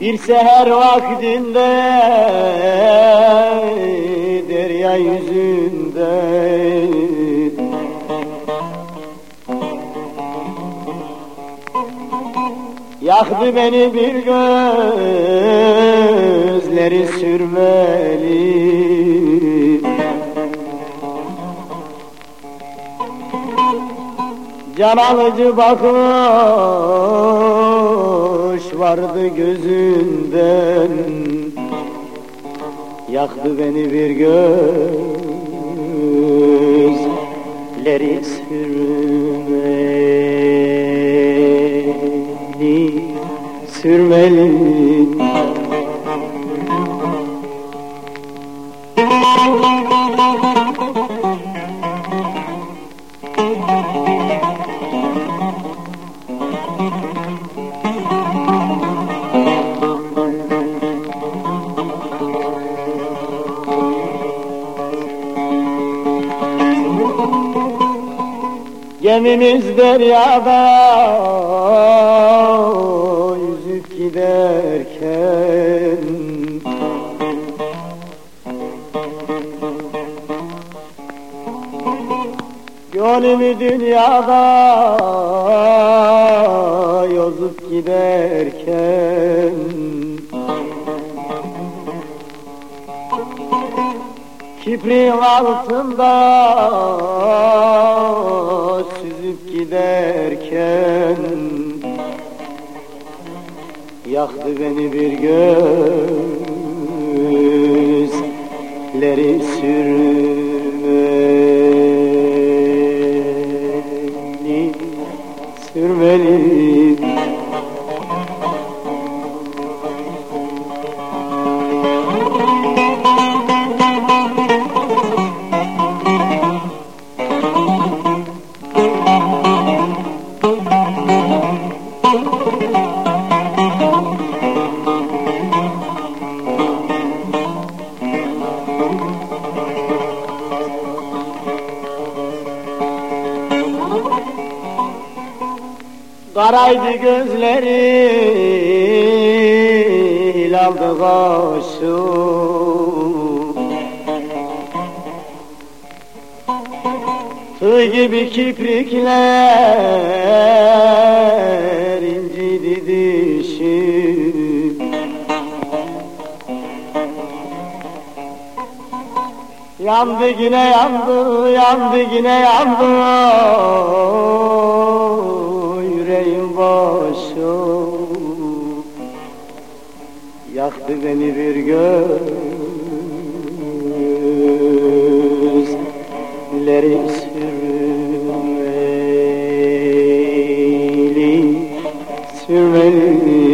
Bir seher vaktinde derya yüzünde Yaktı beni bir gözleri sürmeli. Can alıcı bakış vardı gözünden. Yaktı beni bir gözleri sürmeli Sürmeli Gemimiz deryada giderken. Gönlümü dünyada yozup giderken. Kiprin altında Yaktı beni bir gözleri sürmeli Karaydı gözleri aldı kaşı Tığ gibi kiprikler incidi dişi. Yandı yine yandı, yandı yine yandı Yaktı beni bir göz Leri sürmeli Sürmeli.